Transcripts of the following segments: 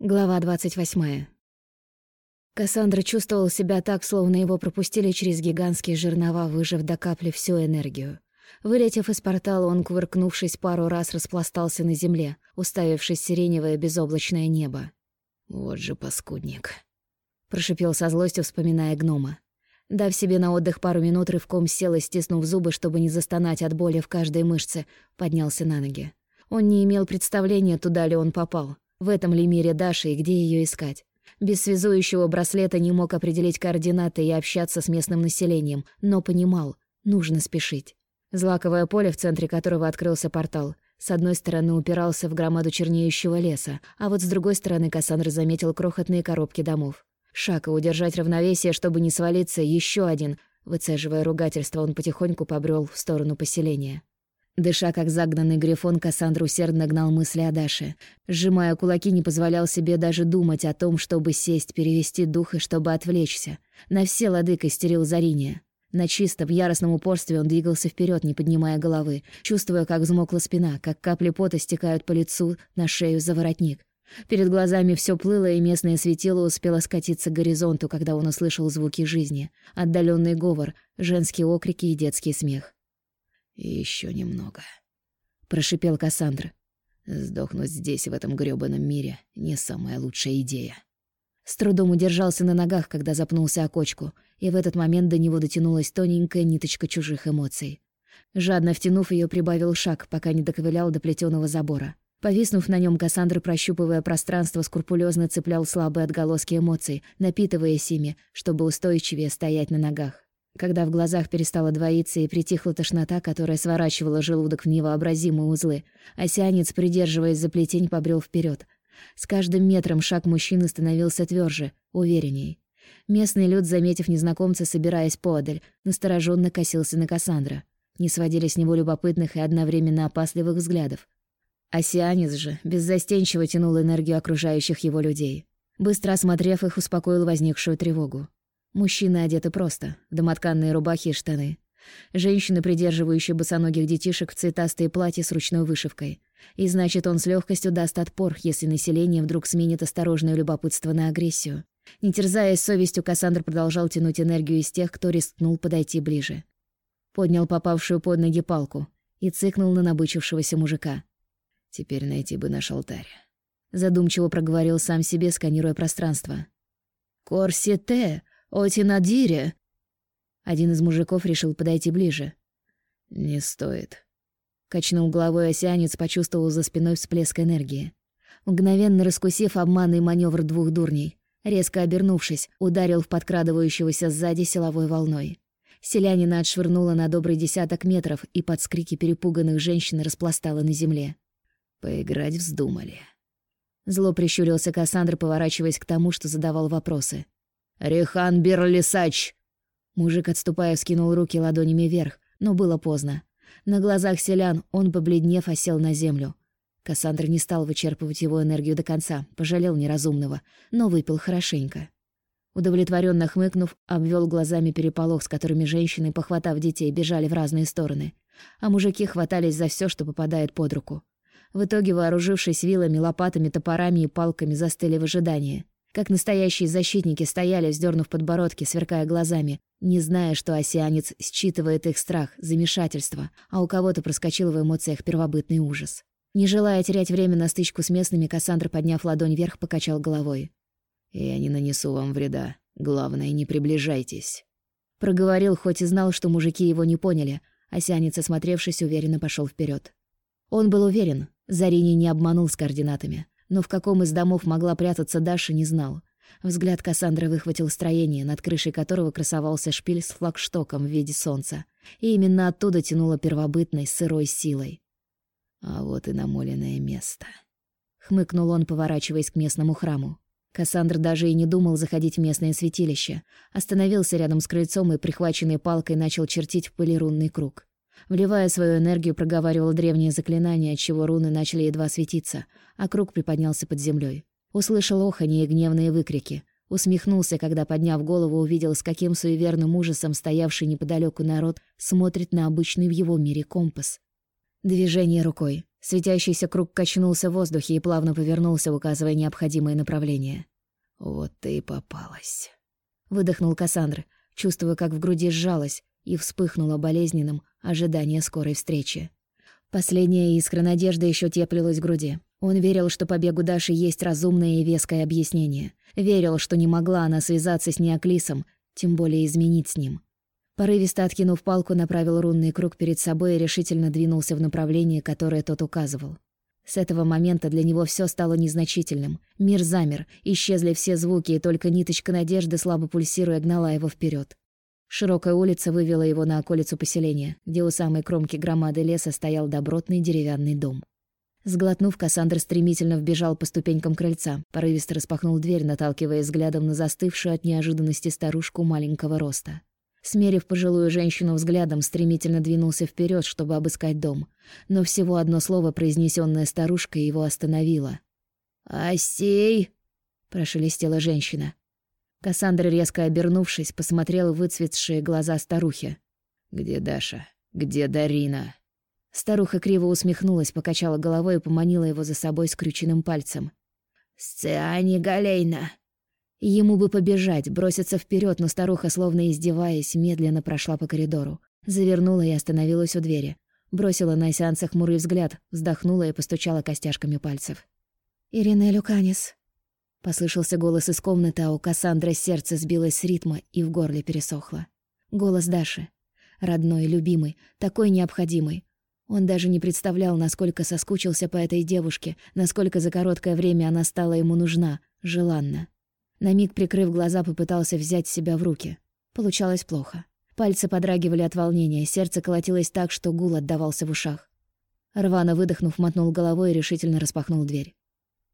Глава 28. Кассандра чувствовал себя так, словно его пропустили через гигантские жернова, выжив до капли всю энергию. Вылетев из портала, он, кувыркнувшись пару раз, распластался на земле, уставившись сиреневое безоблачное небо. «Вот же паскудник», — прошипел со злостью, вспоминая гнома. Дав себе на отдых пару минут, рывком сел и, стиснув зубы, чтобы не застонать от боли в каждой мышце, поднялся на ноги. Он не имел представления, туда ли он попал — в этом ли мире Даша и где ее искать? Без связующего браслета не мог определить координаты и общаться с местным населением, но понимал, нужно спешить. Злаковое поле, в центре которого открылся портал, с одной стороны упирался в громаду чернеющего леса, а вот с другой стороны Кассандра заметил крохотные коробки домов. Шаг и удержать равновесие, чтобы не свалиться, еще один. Выцеживая ругательство, он потихоньку побрел в сторону поселения. Дыша, как загнанный грифон, Кассандра усердно гнал мысли о Даше. Сжимая кулаки, не позволял себе даже думать о том, чтобы сесть, перевести дух и чтобы отвлечься. На все лады костерил Зариния. На чистом, яростном упорстве он двигался вперед, не поднимая головы, чувствуя, как взмокла спина, как капли пота стекают по лицу, на шею за воротник. Перед глазами все плыло, и местное светило успело скатиться к горизонту, когда он услышал звуки жизни. Отдаленный говор, женские окрики и детский смех. И еще немного. Прошипел Кассандра. Сдохнуть здесь, в этом грёбаном мире, не самая лучшая идея. С трудом удержался на ногах, когда запнулся о кочку, и в этот момент до него дотянулась тоненькая ниточка чужих эмоций. Жадно втянув ее, прибавил шаг, пока не доковылял до плетеного забора. Повиснув на нем, Кассандра, прощупывая пространство, скрупулезно цеплял слабые отголоски эмоций, напитываясь ими, чтобы устойчивее стоять на ногах. Когда в глазах перестало двоиться и притихла тошнота, которая сворачивала желудок в невообразимые узлы, осянец, придерживаясь за плетень, побрел вперед. С каждым метром шаг мужчины становился тверже, уверенней. Местный люд, заметив незнакомца, собираясь подаль, настороженно косился на Кассандра. Не сводили с него любопытных и одновременно опасливых взглядов. Осянец же беззастенчиво тянул энергию окружающих его людей. Быстро осмотрев их, успокоил возникшую тревогу. Мужчины одеты просто, в домотканные рубахи и штаны. Женщины, придерживающие босоногих детишек в цветастые платья с ручной вышивкой. И значит, он с легкостью даст отпор, если население вдруг сменит осторожное любопытство на агрессию. Не терзаясь совестью, Кассандр продолжал тянуть энергию из тех, кто рискнул подойти ближе. Поднял попавшую под ноги палку и цыкнул на набычившегося мужика. «Теперь найти бы наш алтарь». Задумчиво проговорил сам себе, сканируя пространство. «Корсете!» Отинадире!» Один из мужиков решил подойти ближе. «Не стоит». Качнул головой осянец, почувствовал за спиной всплеск энергии. Мгновенно раскусив обманный маневр двух дурней, резко обернувшись, ударил в подкрадывающегося сзади силовой волной. Селянина отшвырнула на добрый десяток метров и под скрики перепуганных женщин распластала на земле. «Поиграть вздумали». Зло прищурился Кассандр, поворачиваясь к тому, что задавал вопросы. «Рехан Берлисач!» Мужик, отступая, скинул руки ладонями вверх, но было поздно. На глазах селян он, побледнев, осел на землю. Кассандр не стал вычерпывать его энергию до конца, пожалел неразумного, но выпил хорошенько. Удовлетворенно хмыкнув, обвел глазами переполох, с которыми женщины, похватав детей, бежали в разные стороны, а мужики хватались за все, что попадает под руку. В итоге, вооружившись вилами, лопатами, топорами и палками, застыли в ожидании. Как настоящие защитники стояли, вздернув подбородки, сверкая глазами, не зная, что осянец считывает их страх, замешательство, а у кого-то проскочил в эмоциях первобытный ужас. Не желая терять время на стычку с местными, Кассандра, подняв ладонь вверх, покачал головой. «Я не нанесу вам вреда. Главное, не приближайтесь». Проговорил, хоть и знал, что мужики его не поняли, осянец, осмотревшись, уверенно пошел вперед. Он был уверен, Зарини не обманул с координатами но в каком из домов могла прятаться Даша, не знал. Взгляд Кассандры выхватил строение, над крышей которого красовался шпиль с флагштоком в виде солнца. И именно оттуда тянуло первобытной сырой силой. «А вот и намоленное место», — хмыкнул он, поворачиваясь к местному храму. Кассандр даже и не думал заходить в местное святилище. Остановился рядом с крыльцом и, прихваченной палкой, начал чертить в пыли рунный круг. Вливая свою энергию, проговаривал древние заклинания, отчего руны начали едва светиться, а круг приподнялся под землей. Услышал оханье и гневные выкрики. Усмехнулся, когда, подняв голову, увидел, с каким суеверным ужасом стоявший неподалеку народ смотрит на обычный в его мире компас. Движение рукой. Светящийся круг качнулся в воздухе и плавно повернулся, указывая необходимое направление. «Вот ты и попалась», — выдохнул Кассандра, чувствуя, как в груди сжалось и вспыхнуло болезненным ожидание скорой встречи. Последняя искра надежды еще теплилась в груди. Он верил, что побегу Даши есть разумное и веское объяснение. Верил, что не могла она связаться с Неоклисом, тем более изменить с ним. Порывисто откинув палку, направил рунный круг перед собой и решительно двинулся в направлении, которое тот указывал. С этого момента для него все стало незначительным. Мир замер, исчезли все звуки, и только ниточка надежды, слабо пульсируя, гнала его вперед. Широкая улица вывела его на околицу поселения, где у самой кромки громады леса стоял добротный деревянный дом. Сглотнув, Кассандр стремительно вбежал по ступенькам крыльца, порывисто распахнул дверь, наталкивая взглядом на застывшую от неожиданности старушку маленького роста. Смерив пожилую женщину взглядом, стремительно двинулся вперед, чтобы обыскать дом. Но всего одно слово, произнесенное старушкой, его остановило. «Осей!» — прошелестела женщина. Кассандра, резко обернувшись, посмотрел в выцветшие глаза старухи. «Где Даша? Где Дарина?» Старуха криво усмехнулась, покачала головой и поманила его за собой скрюченным пальцем. «Сциани Галейна!» Ему бы побежать, броситься вперед, но старуха, словно издеваясь, медленно прошла по коридору. Завернула и остановилась у двери. Бросила на сеанса хмурый взгляд, вздохнула и постучала костяшками пальцев. «Ирина Люканис». Послышался голос из комнаты, а у Кассандры сердце сбилось с ритма и в горле пересохло. Голос Даши. Родной, любимый, такой необходимый. Он даже не представлял, насколько соскучился по этой девушке, насколько за короткое время она стала ему нужна, желанна. На миг, прикрыв глаза, попытался взять себя в руки. Получалось плохо. Пальцы подрагивали от волнения, сердце колотилось так, что гул отдавался в ушах. Рвано выдохнув, мотнул головой и решительно распахнул дверь.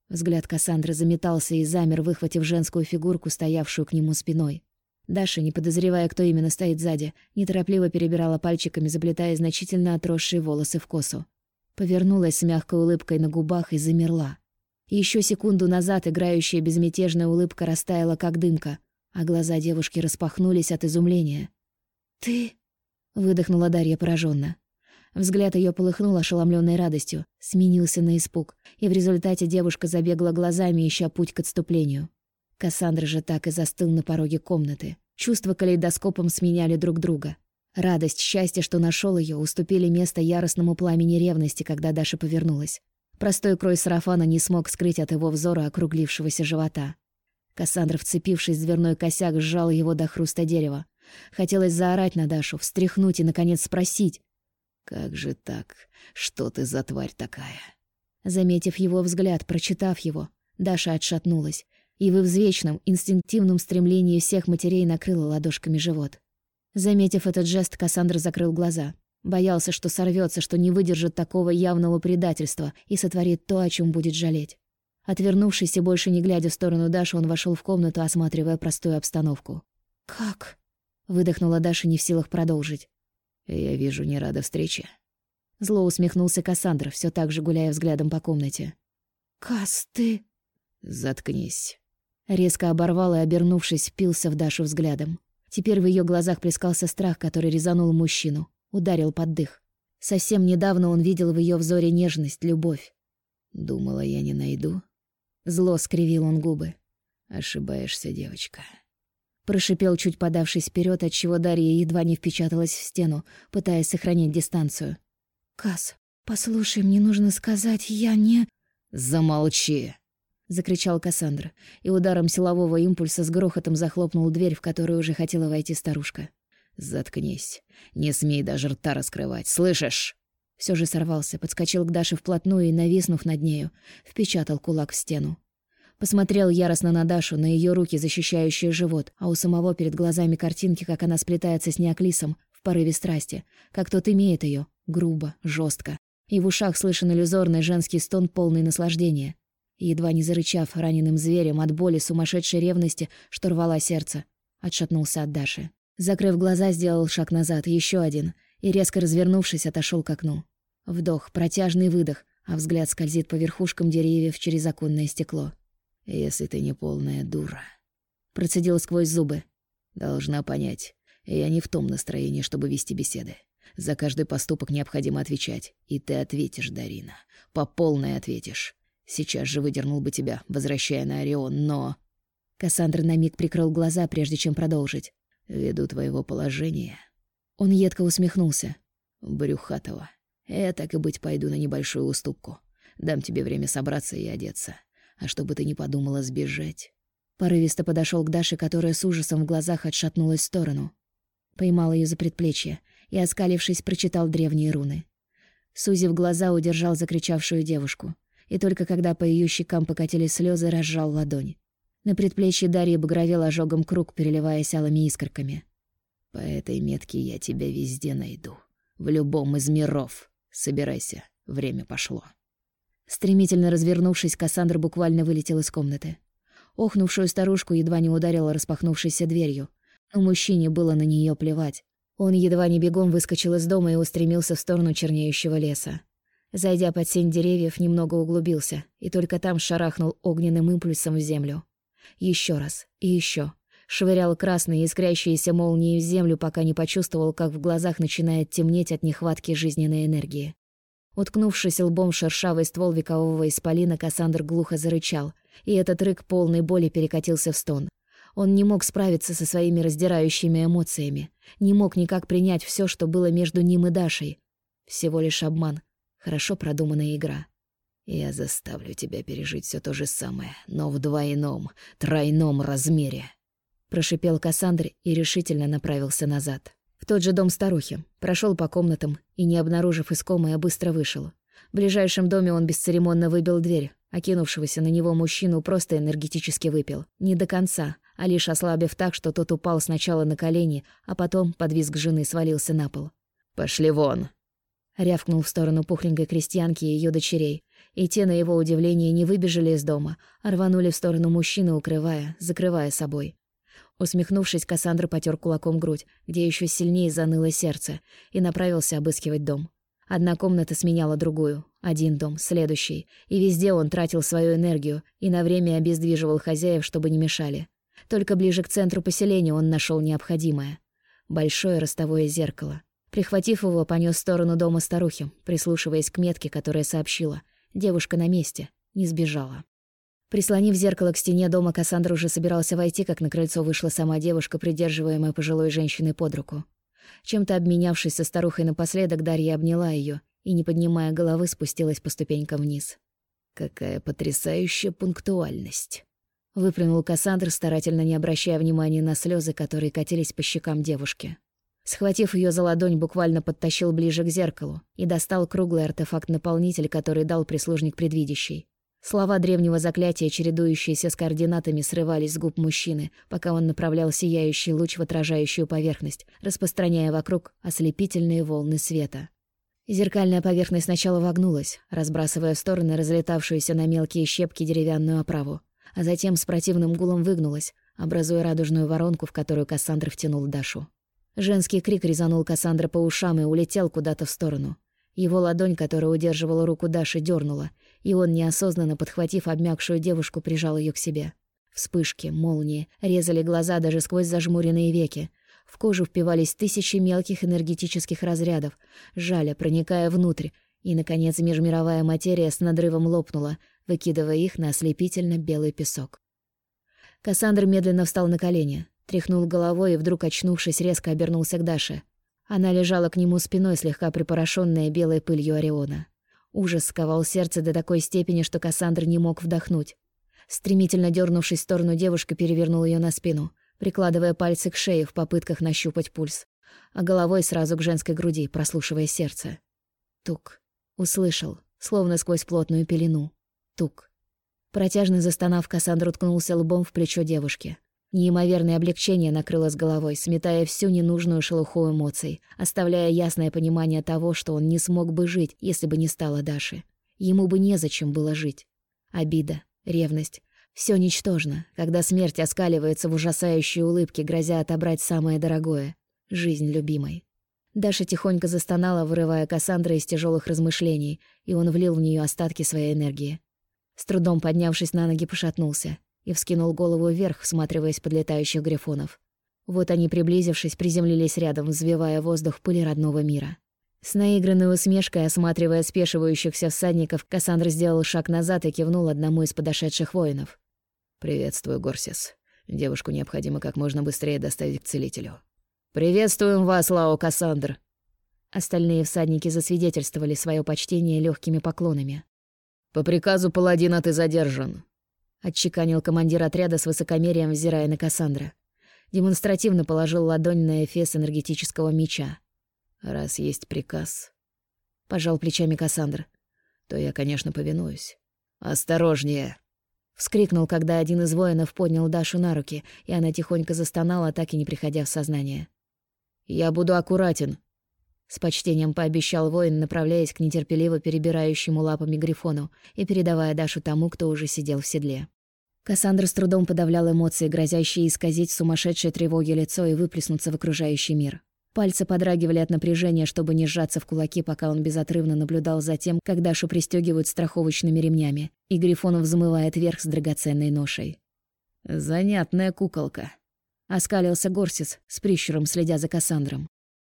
Взгляд Кассандры заметался и замер, выхватив женскую фигурку, стоявшую к нему спиной. Даша, не подозревая, кто именно стоит сзади, неторопливо перебирала пальчиками, заплетая значительно отросшие волосы в косу. Повернулась с мягкой улыбкой на губах и замерла. Еще секунду назад играющая безмятежная улыбка растаяла, как дымка, а глаза девушки распахнулись от изумления. «Ты...» — выдохнула Дарья пораженно. Взгляд ее полыхнул ошеломленной радостью, сменился на испуг, и в результате девушка забегла глазами, ища путь к отступлению. Кассандра же так и застыл на пороге комнаты. Чувства калейдоскопом сменяли друг друга. Радость, счастье, что нашел ее, уступили место яростному пламени ревности, когда Даша повернулась. Простой крой сарафана не смог скрыть от его взора округлившегося живота. Кассандра, вцепившись в дверной косяк, сжал его до хруста дерева. Хотелось заорать на Дашу, встряхнуть и, наконец, спросить. «Как же так? Что ты за тварь такая?» Заметив его взгляд, прочитав его, Даша отшатнулась и в извечном, инстинктивном стремлении всех матерей накрыла ладошками живот. Заметив этот жест, Кассандра закрыл глаза. Боялся, что сорвется, что не выдержит такого явного предательства и сотворит то, о чем будет жалеть. Отвернувшись и больше не глядя в сторону Даши, он вошел в комнату, осматривая простую обстановку. «Как?» — выдохнула Даша, не в силах продолжить. «Я вижу, не рада встрече». Зло усмехнулся Кассандра, все так же гуляя взглядом по комнате. «Кас, ты...» «Заткнись». Резко оборвал и, обернувшись, впился в Дашу взглядом. Теперь в ее глазах плескался страх, который резанул мужчину ударил под дых. Совсем недавно он видел в ее взоре нежность, любовь. Думала, я не найду. Зло скривил он губы. Ошибаешься, девочка. Прошипел, чуть подавшись вперед, отчего Дарья едва не впечаталась в стену, пытаясь сохранить дистанцию. «Кас, послушай, мне нужно сказать, я не...» «Замолчи!» — закричал Кассандра, и ударом силового импульса с грохотом захлопнул дверь, в которую уже хотела войти старушка. «Заткнись. Не смей даже рта раскрывать, слышишь?» Все же сорвался, подскочил к Даше вплотную и, нависнув над нею, впечатал кулак в стену. Посмотрел яростно на Дашу, на ее руки, защищающие живот, а у самого перед глазами картинки, как она сплетается с Неоклисом в порыве страсти, как тот имеет ее, грубо, жестко. И в ушах слышен иллюзорный женский стон, полный наслаждения. едва не зарычав раненым зверем от боли сумасшедшей ревности, что рвала сердце, отшатнулся от Даши. Закрыв глаза, сделал шаг назад, еще один, и, резко развернувшись, отошел к окну. Вдох, протяжный выдох, а взгляд скользит по верхушкам деревьев через оконное стекло. «Если ты не полная дура», — процедил сквозь зубы. «Должна понять, я не в том настроении, чтобы вести беседы. За каждый поступок необходимо отвечать. И ты ответишь, Дарина. По полной ответишь. Сейчас же выдернул бы тебя, возвращая на Орион, но...» Кассандра на миг прикрыл глаза, прежде чем продолжить. «Ввиду твоего положения...» Он едко усмехнулся. «Брюхатого. Я так и быть пойду на небольшую уступку. Дам тебе время собраться и одеться. А чтобы ты не подумала сбежать...» Порывисто подошел к Даше, которая с ужасом в глазах отшатнулась в сторону. Поймал ее за предплечье и, оскалившись, прочитал древние руны. Сузив глаза, удержал закричавшую девушку. И только когда по ее щекам покатились слезы, разжал ладонь. На предплечье Дарьи багровел ожогом круг, переливаясь алыми искорками. «По этой метке я тебя везде найду. В любом из миров. Собирайся, время пошло». Стремительно развернувшись, Кассандра буквально вылетел из комнаты. Охнувшую старушку едва не ударила распахнувшейся дверью, но мужчине было на нее плевать. Он едва не бегом выскочил из дома и устремился в сторону чернеющего леса. Зайдя под сень деревьев, немного углубился, и только там шарахнул огненным импульсом в землю. Еще раз и еще. Швырял красные искрящиеся молнии в землю, пока не почувствовал, как в глазах начинает темнеть от нехватки жизненной энергии. Уткнувшись лбом в шершавый ствол векового исполина, Кассандр глухо зарычал, и этот рык полной боли перекатился в стон. Он не мог справиться со своими раздирающими эмоциями, не мог никак принять все, что было между ним и Дашей. Всего лишь обман, хорошо продуманная игра. «Я заставлю тебя пережить все то же самое, но в двойном, тройном размере», — прошипел Кассандр и решительно направился назад. Тот же дом старухи. Прошел по комнатам и, не обнаружив искомое, быстро вышел. В ближайшем доме он бесцеремонно выбил дверь. Окинувшегося на него мужчину просто энергетически выпил. Не до конца, а лишь ослабив так, что тот упал сначала на колени, а потом, под визг жены, свалился на пол. «Пошли вон!» Рявкнул в сторону пухленькой крестьянки и ее дочерей. И те, на его удивление, не выбежали из дома, а рванули в сторону мужчины, укрывая, закрывая собой. Усмехнувшись, Кассандра потер кулаком грудь, где еще сильнее заныло сердце, и направился обыскивать дом. Одна комната сменяла другую, один дом, следующий, и везде он тратил свою энергию и на время обездвиживал хозяев, чтобы не мешали. Только ближе к центру поселения он нашел необходимое. Большое ростовое зеркало. Прихватив его, понес в сторону дома старухи, прислушиваясь к метке, которая сообщила. Девушка на месте, не сбежала. Прислонив зеркало к стене дома, Кассандра уже собирался войти, как на крыльцо вышла сама девушка, придерживаемая пожилой женщиной под руку. Чем-то обменявшись со старухой напоследок, Дарья обняла ее и, не поднимая головы, спустилась по ступенькам вниз. «Какая потрясающая пунктуальность!» Выплюнул Кассандр, старательно не обращая внимания на слезы, которые катились по щекам девушки. Схватив ее за ладонь, буквально подтащил ближе к зеркалу и достал круглый артефакт-наполнитель, который дал прислужник предвидящий. Слова древнего заклятия, чередующиеся с координатами, срывались с губ мужчины, пока он направлял сияющий луч в отражающую поверхность, распространяя вокруг ослепительные волны света. Зеркальная поверхность сначала вогнулась, разбрасывая в стороны разлетавшуюся на мелкие щепки деревянную оправу, а затем с противным гулом выгнулась, образуя радужную воронку, в которую Кассандр втянул Дашу. Женский крик резанул Кассандра по ушам и улетел куда-то в сторону. Его ладонь, которая удерживала руку Даши, дернула, и он, неосознанно подхватив обмякшую девушку, прижал ее к себе. Вспышки, молнии резали глаза даже сквозь зажмуренные веки. В кожу впивались тысячи мелких энергетических разрядов, жаля, проникая внутрь, и, наконец, межмировая материя с надрывом лопнула, выкидывая их на ослепительно белый песок. Кассандр медленно встал на колени, тряхнул головой и, вдруг очнувшись, резко обернулся к Даше. Она лежала к нему спиной, слегка припорошенная белой пылью Ориона. Ужас сковал сердце до такой степени, что Кассандр не мог вдохнуть. Стремительно дернувшись в сторону, девушка перевернула ее на спину, прикладывая пальцы к шее в попытках нащупать пульс, а головой сразу к женской груди, прослушивая сердце. Тук. Услышал, словно сквозь плотную пелену. Тук. Протяжно застонав, Кассандр уткнулся лбом в плечо девушки. Неимоверное облегчение накрыло с головой, сметая всю ненужную шелуху эмоций, оставляя ясное понимание того, что он не смог бы жить, если бы не стало Даши. Ему бы незачем было жить. Обида, ревность — все ничтожно, когда смерть оскаливается в ужасающей улыбке, грозя отобрать самое дорогое — жизнь любимой. Даша тихонько застонала, вырывая Кассандра из тяжелых размышлений, и он влил в нее остатки своей энергии. С трудом поднявшись на ноги, пошатнулся — и вскинул голову вверх, всматриваясь под летающих грифонов. Вот они, приблизившись, приземлились рядом, взвивая воздух пыли родного мира. С наигранной усмешкой, осматривая спешивающихся всадников, Кассандра сделал шаг назад и кивнул одному из подошедших воинов. «Приветствую, Горсис. Девушку необходимо как можно быстрее доставить к целителю». «Приветствуем вас, Лао Кассандр!» Остальные всадники засвидетельствовали свое почтение легкими поклонами. «По приказу паладина ты задержан», — отчеканил командир отряда с высокомерием, взирая на Кассандра. Демонстративно положил ладонь на эфес энергетического меча. «Раз есть приказ», — пожал плечами Кассандр, — «то я, конечно, повинуюсь». «Осторожнее!» — вскрикнул, когда один из воинов поднял Дашу на руки, и она тихонько застонала, так и не приходя в сознание. «Я буду аккуратен», — с почтением пообещал воин, направляясь к нетерпеливо перебирающему лапами Грифону и передавая Дашу тому, кто уже сидел в седле. Кассандра с трудом подавлял эмоции, грозящие исказить сумасшедшей тревоги лицо и выплеснуться в окружающий мир. Пальцы подрагивали от напряжения, чтобы не сжаться в кулаки, пока он безотрывно наблюдал за тем, как Дашу пристегивают страховочными ремнями, и Грифон взмывает вверх с драгоценной ношей. «Занятная куколка», — оскалился Горсис, с прищуром следя за Кассандром.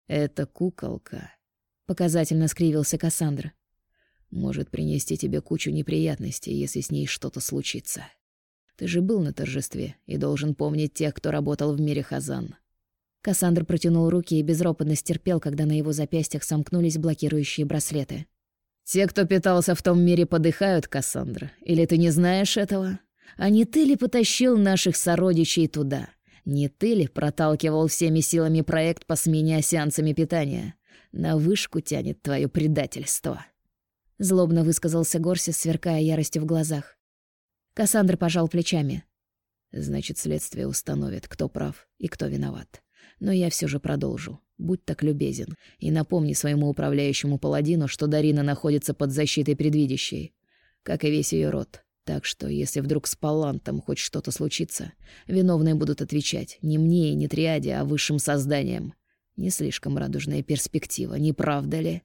«Эта куколка», — показательно скривился Кассандра. «может принести тебе кучу неприятностей, если с ней что-то случится. Ты же был на торжестве и должен помнить тех, кто работал в мире Хазан». Кассандр протянул руки и безропотно стерпел, когда на его запястьях сомкнулись блокирующие браслеты. «Те, кто питался в том мире, подыхают, Кассандра. Или ты не знаешь этого? А не ты ли потащил наших сородичей туда? Не ты ли проталкивал всеми силами проект по смене осянцами питания? На вышку тянет твое предательство». Злобно высказался Горсис, сверкая яростью в глазах. Кассандр пожал плечами. «Значит, следствие установит, кто прав и кто виноват. Но я все же продолжу. Будь так любезен. И напомни своему управляющему паладину, что Дарина находится под защитой предвидящей. Как и весь ее род. Так что, если вдруг с Палантом хоть что-то случится, виновные будут отвечать не мне и не Триаде, а высшим созданиям. Не слишком радужная перспектива, не правда ли?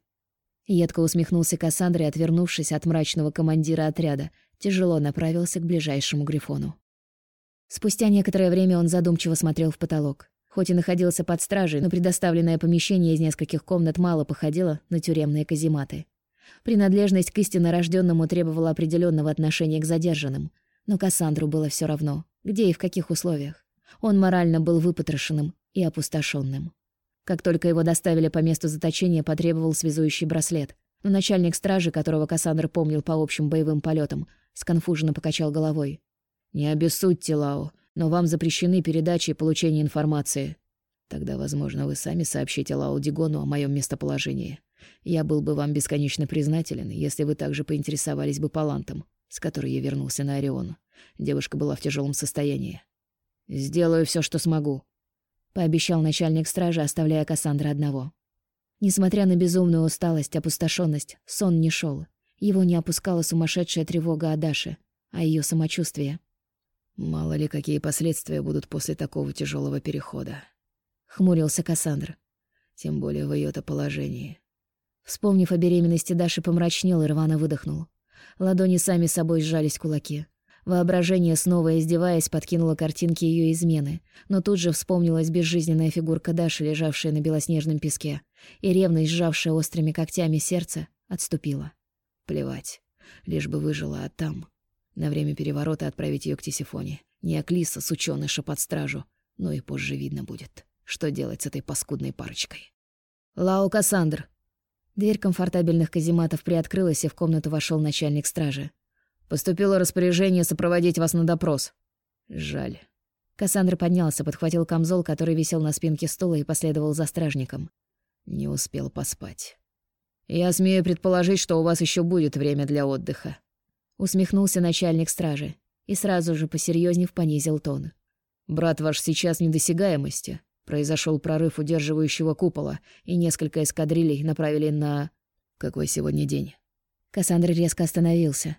Едко усмехнулся Кассандра отвернувшись от мрачного командира отряда, тяжело направился к ближайшему грифону. Спустя некоторое время он задумчиво смотрел в потолок. Хоть и находился под стражей, но предоставленное помещение из нескольких комнат мало походило на тюремные казематы. Принадлежность к истинно рожденному требовала определенного отношения к задержанным. Но Кассандру было все равно, где и в каких условиях. Он морально был выпотрошенным и опустошенным. Как только его доставили по месту заточения, потребовал связующий браслет. Но начальник стражи, которого Кассандр помнил по общим боевым полетам, сконфуженно покачал головой. «Не обессудьте, Лао но вам запрещены передачи и получение информации. Тогда, возможно, вы сами сообщите Лаудигону о моем местоположении. Я был бы вам бесконечно признателен, если вы также поинтересовались бы Палантом, с которой я вернулся на Орион. Девушка была в тяжелом состоянии. «Сделаю все, что смогу», — пообещал начальник стражи, оставляя Кассандра одного. Несмотря на безумную усталость, опустошенность, сон не шел. Его не опускала сумасшедшая тревога о Даше, а ее самочувствие. Мало ли, какие последствия будут после такого тяжелого перехода. Хмурился Кассандр. Тем более в ее-то положении. Вспомнив о беременности, Даши помрачнел и рвано выдохнул. Ладони сами собой сжались кулаки. Воображение, снова издеваясь, подкинуло картинки ее измены, но тут же вспомнилась безжизненная фигурка Даши, лежавшая на белоснежном песке, и ревность, сжавшая острыми когтями сердце, отступила. Плевать, лишь бы выжила, а там... На время переворота отправить ее к Тисифоне. Не Аклиса, сучёныша под стражу. Но и позже видно будет, что делать с этой паскудной парочкой. «Лао Кассандр!» Дверь комфортабельных казематов приоткрылась, и в комнату вошел начальник стражи. «Поступило распоряжение сопроводить вас на допрос». «Жаль». Кассандр поднялся, подхватил камзол, который висел на спинке стула, и последовал за стражником. Не успел поспать. «Я смею предположить, что у вас еще будет время для отдыха», Усмехнулся начальник стражи и сразу же посерьезнев понизил тон. «Брат ваш сейчас недосягаемости. Произошел прорыв удерживающего купола, и несколько эскадрилей направили на... Какой сегодня день?» Кассандр резко остановился.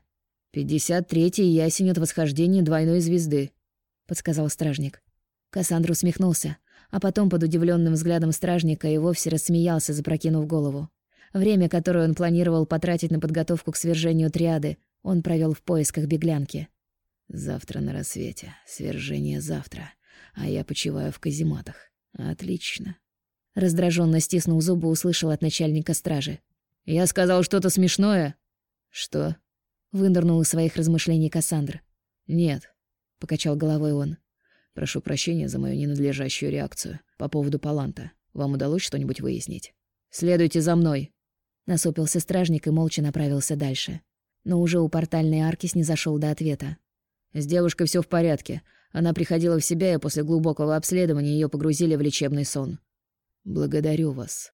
«Пятьдесят третий ясень от восхождения двойной звезды», — подсказал стражник. Кассандр усмехнулся, а потом под удивленным взглядом стражника и вовсе рассмеялся, запрокинув голову. Время, которое он планировал потратить на подготовку к свержению триады, он провел в поисках беглянки. «Завтра на рассвете. Свержение завтра. а я почиваю в казематах. Отлично. Раздраженно стиснув зубы, услышал от начальника стражи. «Я сказал что-то смешное?» «Что?» — вынырнул из своих размышлений Кассандр. «Нет», — покачал головой он. «Прошу прощения за мою ненадлежащую реакцию по поводу Паланта. Вам удалось что-нибудь выяснить?» «Следуйте за мной», — насупился стражник и молча направился дальше. Но уже у портальной арки снизошёл до ответа. «С девушкой всё в порядке. Она приходила в себя, и после глубокого обследования её погрузили в лечебный сон». «Благодарю вас»,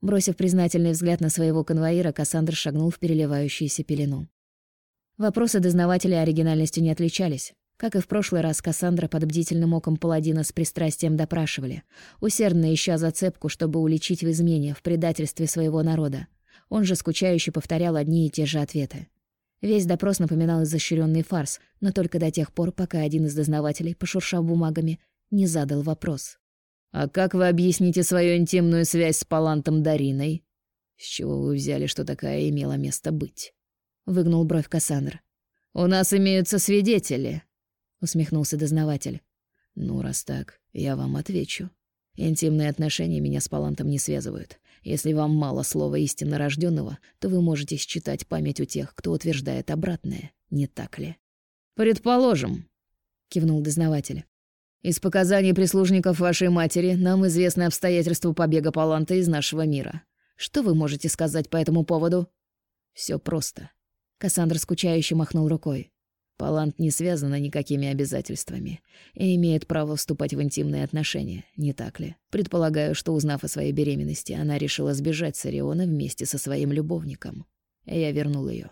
Бросив признательный взгляд на своего конвоира, Кассандр шагнул в переливающуюся пелену. Вопросы дознавателя оригинальностью не отличались. Как и в прошлый раз, Кассандра под бдительным оком паладина с пристрастием допрашивали, усердно ища зацепку, чтобы уличить в измене, в предательстве своего народа. Он же скучающе повторял одни и те же ответы. Весь допрос напоминал изощренный фарс, но только до тех пор, пока один из дознавателей, пошуршав бумагами, не задал вопрос. «А как вы объясните свою интимную связь с Палантом Дариной?» «С чего вы взяли, что такая имела место быть?» — выгнул бровь Кассандр. «У нас имеются свидетели», — усмехнулся дознаватель. «Ну, раз так, я вам отвечу. Интимные отношения меня с Палантом не связывают. Если вам мало слова истинно рожденного, то вы можете считать память у тех, кто утверждает обратное, не так ли?» «Предположим», — кивнул дознаватель. Из показаний прислужников вашей матери нам известны обстоятельства побега Паланта из нашего мира. Что вы можете сказать по этому поводу? Все просто. Кассандр скучающе махнул рукой. Палант не связана никакими обязательствами и имеет право вступать в интимные отношения, не так ли? Предполагаю, что, узнав о своей беременности, она решила сбежать с Ориона вместе со своим любовником. Я вернул ее.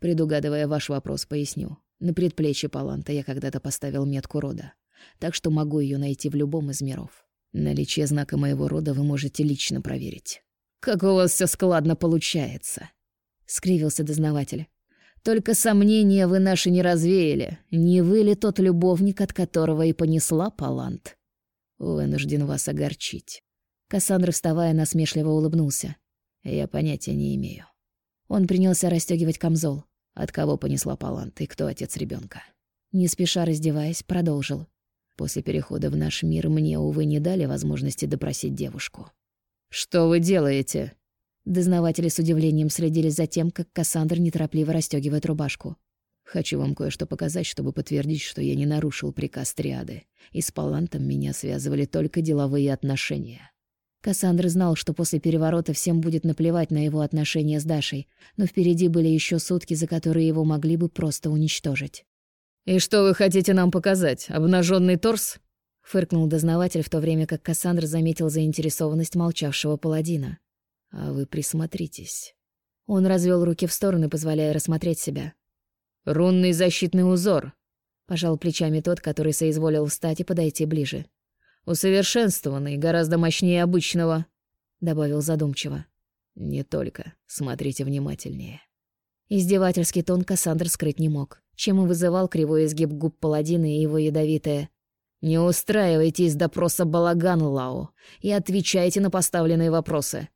Предугадывая ваш вопрос, поясню. На предплечье Паланта я когда-то поставил метку рода так что могу ее найти в любом из миров. Наличие знака моего рода вы можете лично проверить. «Как у вас все складно получается», — скривился дознаватель. «Только сомнения вы наши не развеяли. Не вы ли тот любовник, от которого и понесла Палант?» «Вынужден вас огорчить». Кассандра, вставая, насмешливо улыбнулся. «Я понятия не имею». Он принялся расстегивать камзол. От кого понесла Палант и кто отец ребенка? Не спеша раздеваясь, продолжил. После перехода в наш мир мне, увы, не дали возможности допросить девушку. «Что вы делаете?» Дознаватели с удивлением следили за тем, как Кассандр неторопливо расстёгивает рубашку. «Хочу вам кое-что показать, чтобы подтвердить, что я не нарушил приказ Триады, и с Палантом меня связывали только деловые отношения». Кассандр знал, что после переворота всем будет наплевать на его отношения с Дашей, но впереди были еще сутки, за которые его могли бы просто уничтожить. «И что вы хотите нам показать? Обнаженный торс?» — фыркнул дознаватель, в то время как Кассандр заметил заинтересованность молчавшего паладина. «А вы присмотритесь». Он развел руки в стороны, позволяя рассмотреть себя. «Рунный защитный узор», — пожал плечами тот, который соизволил встать и подойти ближе. «Усовершенствованный, гораздо мощнее обычного», — добавил задумчиво. «Не только. Смотрите внимательнее». Издевательский тон Кассандр скрыть не мог чем и вызывал кривой изгиб губ паладина и его ядовитое «Не устраивайте из допроса балаган, Лао, и отвечайте на поставленные вопросы».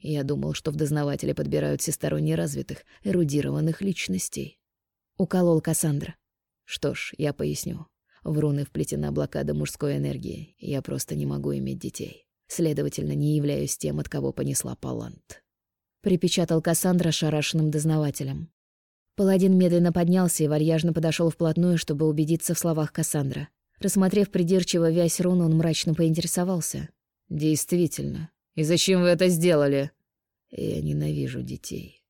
Я думал, что в дознавателе подбирают всесторонне развитых, эрудированных личностей. Уколол Кассандра. Что ж, я поясню. В руны вплетена блокада мужской энергии. Я просто не могу иметь детей. Следовательно, не являюсь тем, от кого понесла Палант. Припечатал Кассандра шарашенным дознавателем. Паладин медленно поднялся и вальяжно подошел вплотную, чтобы убедиться в словах Кассандра. Рассмотрев придирчиво вязь рун, он мрачно поинтересовался. «Действительно. И зачем вы это сделали?» «Я ненавижу детей».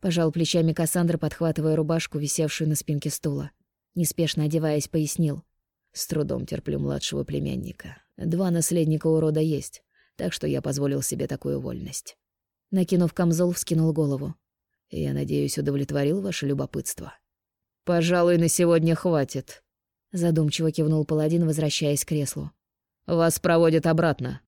Пожал плечами Кассандра, подхватывая рубашку, висевшую на спинке стула. Неспешно одеваясь, пояснил. «С трудом терплю младшего племянника. Два наследника у рода есть, так что я позволил себе такую вольность». Накинув камзол, вскинул голову. Я надеюсь, удовлетворил ваше любопытство. Пожалуй, на сегодня хватит. Задумчиво кивнул паладин, возвращаясь к креслу. Вас проводят обратно.